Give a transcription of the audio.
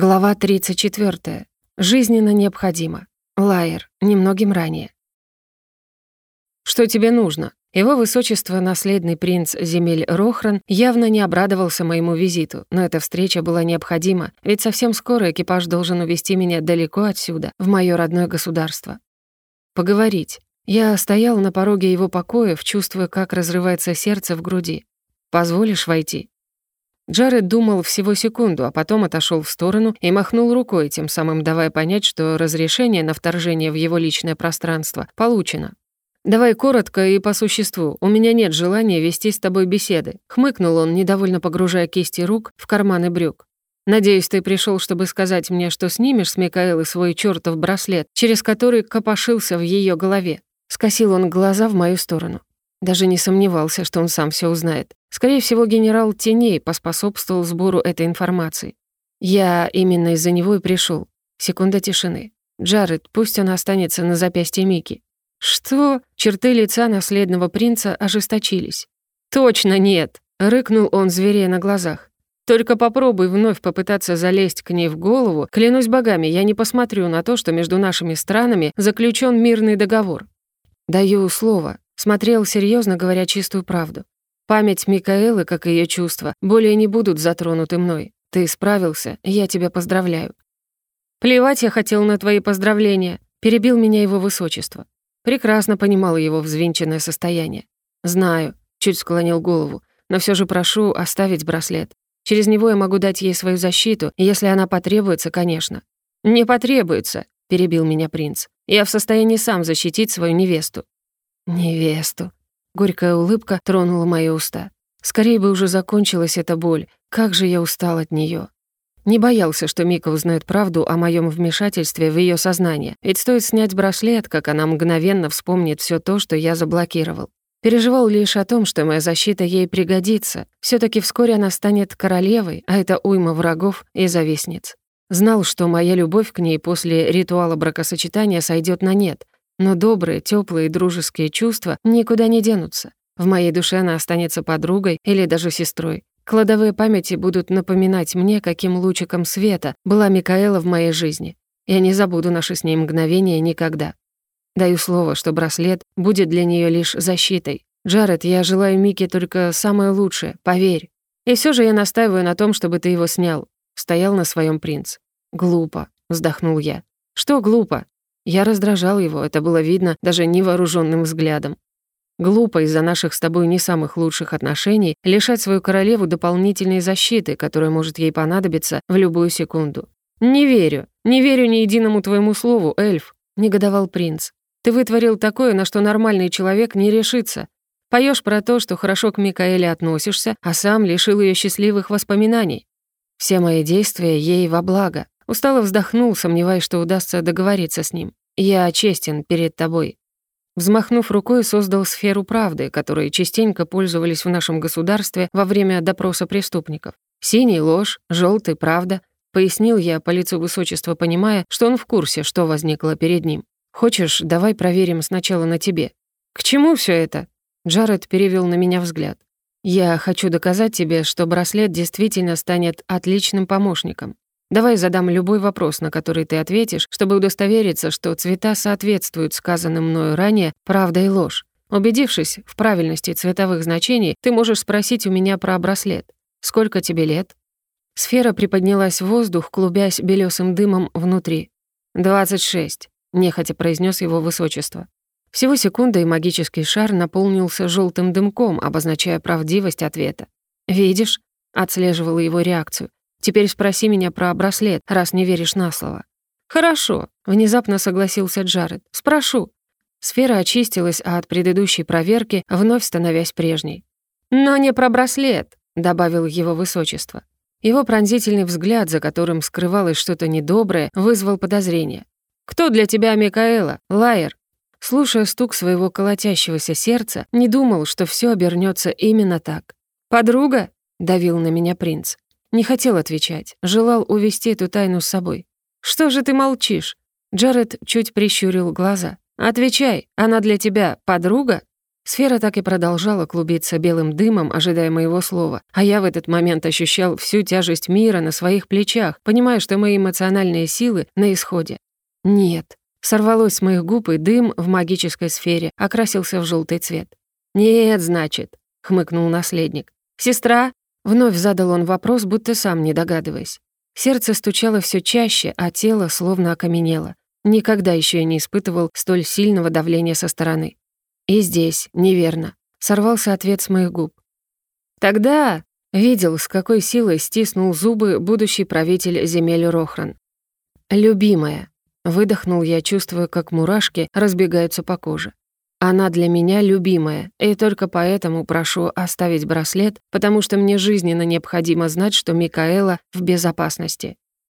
Глава 34. Жизненно необходимо. Лайер. Немногим ранее. «Что тебе нужно?» Его высочество, наследный принц земель Рохран, явно не обрадовался моему визиту, но эта встреча была необходима, ведь совсем скоро экипаж должен увести меня далеко отсюда, в моё родное государство. Поговорить. Я стоял на пороге его покоев, чувствуя, как разрывается сердце в груди. «Позволишь войти?» Джаред думал всего секунду, а потом отошел в сторону и махнул рукой, тем самым давая понять, что разрешение на вторжение в его личное пространство получено. «Давай коротко и по существу. У меня нет желания вести с тобой беседы», — хмыкнул он, недовольно погружая кисти рук в карманы брюк. «Надеюсь, ты пришел, чтобы сказать мне, что снимешь с Микаэлы свой чертов браслет, через который копошился в ее голове». Скосил он глаза в мою сторону. Даже не сомневался, что он сам все узнает. Скорее всего, генерал Теней поспособствовал сбору этой информации. Я именно из-за него и пришел. Секунда тишины. Джаред, пусть он останется на запястье Мики. Что? Черты лица наследного принца ожесточились. Точно нет, рыкнул он зверея на глазах. Только попробуй вновь попытаться залезть к ней в голову. Клянусь богами, я не посмотрю на то, что между нашими странами заключен мирный договор. Даю слово. Смотрел серьезно, говоря чистую правду. Память Микаэлы, как и её чувства, более не будут затронуты мной. Ты справился, я тебя поздравляю». «Плевать я хотел на твои поздравления», — перебил меня его высочество. Прекрасно понимал его взвинченное состояние. «Знаю», — чуть склонил голову, «но всё же прошу оставить браслет. Через него я могу дать ей свою защиту, если она потребуется, конечно». «Не потребуется», — перебил меня принц. «Я в состоянии сам защитить свою невесту». «Невесту», Горькая улыбка тронула мои уста. Скорее бы уже закончилась эта боль. Как же я устал от неё. Не боялся, что Мика узнает правду о моём вмешательстве в её сознание. Ведь стоит снять браслет, как она мгновенно вспомнит всё то, что я заблокировал. Переживал лишь о том, что моя защита ей пригодится. Всё-таки вскоре она станет королевой, а это уйма врагов и завистниц. Знал, что моя любовь к ней после ритуала бракосочетания сойдёт на нет, но добрые, теплые дружеские чувства никуда не денутся. В моей душе она останется подругой или даже сестрой. Кладовые памяти будут напоминать мне, каким лучиком света была Микаэла в моей жизни. Я не забуду наши с ней мгновения никогда. Даю слово, что браслет будет для нее лишь защитой. Джаред, я желаю Мике только самое лучшее, поверь. И все же я настаиваю на том, чтобы ты его снял. Стоял на своем принц. Глупо, вздохнул я. Что глупо? Я раздражал его, это было видно даже невооруженным взглядом. Глупо из-за наших с тобой не самых лучших отношений лишать свою королеву дополнительной защиты, которая может ей понадобиться в любую секунду. «Не верю, не верю ни единому твоему слову, эльф», — негодовал принц. «Ты вытворил такое, на что нормальный человек не решится. Поешь про то, что хорошо к Микаэле относишься, а сам лишил ее счастливых воспоминаний. Все мои действия ей во благо». Устало вздохнул, сомневаясь, что удастся договориться с ним. Я честен перед тобой». Взмахнув рукой, создал сферу правды, которой частенько пользовались в нашем государстве во время допроса преступников. «Синий — ложь, желтый — правда», — пояснил я по лицу высочества, понимая, что он в курсе, что возникло перед ним. «Хочешь, давай проверим сначала на тебе». «К чему все это?» Джаред перевел на меня взгляд. «Я хочу доказать тебе, что браслет действительно станет отличным помощником. Давай задам любой вопрос, на который ты ответишь, чтобы удостовериться, что цвета соответствуют сказанным мною ранее правда и ложь. Убедившись в правильности цветовых значений, ты можешь спросить у меня про браслет. Сколько тебе лет? Сфера приподнялась в воздух, клубясь белесым дымом внутри. «Двадцать шесть», — нехотя произнес его высочество. Всего секунда, и магический шар наполнился желтым дымком, обозначая правдивость ответа. «Видишь?» — отслеживала его реакцию. Теперь спроси меня про браслет, раз не веришь на слово». «Хорошо», — внезапно согласился Джаред. «Спрошу». Сфера очистилась от предыдущей проверки, вновь становясь прежней. «Но не про браслет», — добавил его высочество. Его пронзительный взгляд, за которым скрывалось что-то недоброе, вызвал подозрение. «Кто для тебя Микаэла? Лайер?» Слушая стук своего колотящегося сердца, не думал, что все обернется именно так. «Подруга?» — давил на меня принц. Не хотел отвечать, желал увести эту тайну с собой. «Что же ты молчишь?» Джаред чуть прищурил глаза. «Отвечай, она для тебя подруга?» Сфера так и продолжала клубиться белым дымом, ожидая моего слова, а я в этот момент ощущал всю тяжесть мира на своих плечах, понимая, что мои эмоциональные силы на исходе. Нет. Сорвалось с моих губ, и дым в магической сфере окрасился в желтый цвет. «Нет, значит», — хмыкнул наследник. «Сестра?» — вновь задал он вопрос, будто сам не догадываясь. Сердце стучало все чаще, а тело словно окаменело. Никогда еще я не испытывал столь сильного давления со стороны. И здесь неверно. Сорвался ответ с моих губ. Тогда видел, с какой силой стиснул зубы будущий правитель земель Рохран. «Любимая», — выдохнул я, чувствуя, как мурашки разбегаются по коже. «Она для меня любимая, и только поэтому прошу оставить браслет, потому что мне жизненно необходимо знать, что Микаэла в безопасности».